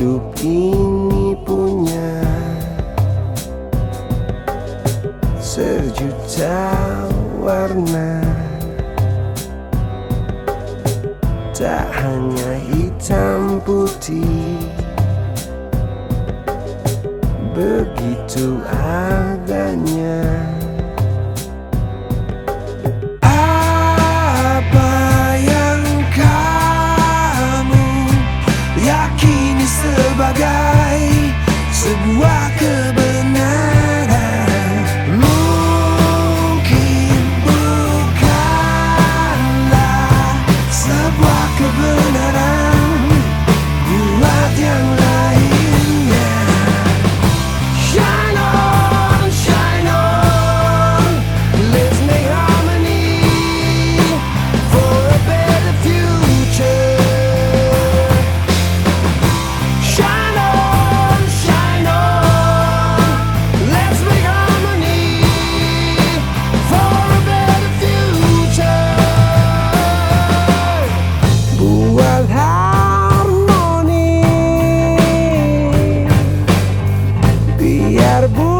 hidup ini punya sejuta warna. Tak hanya hitam putih Begitu adanya be boy.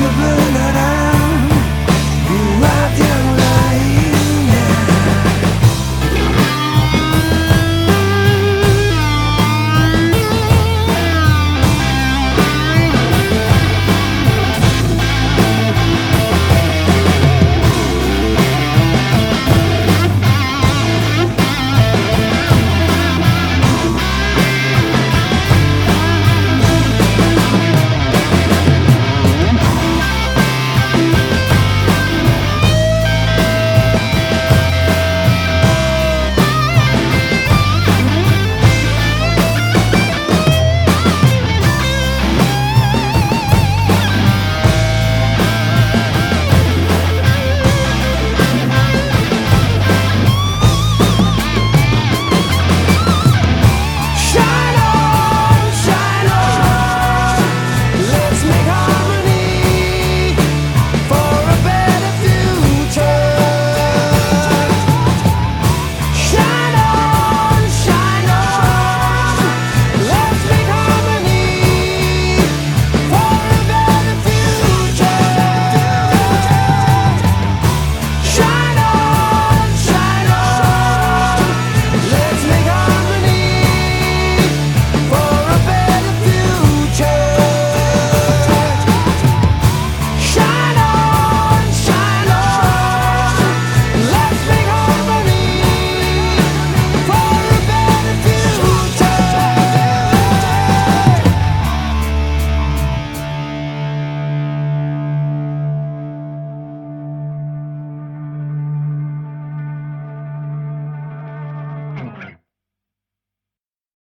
Kıvınarak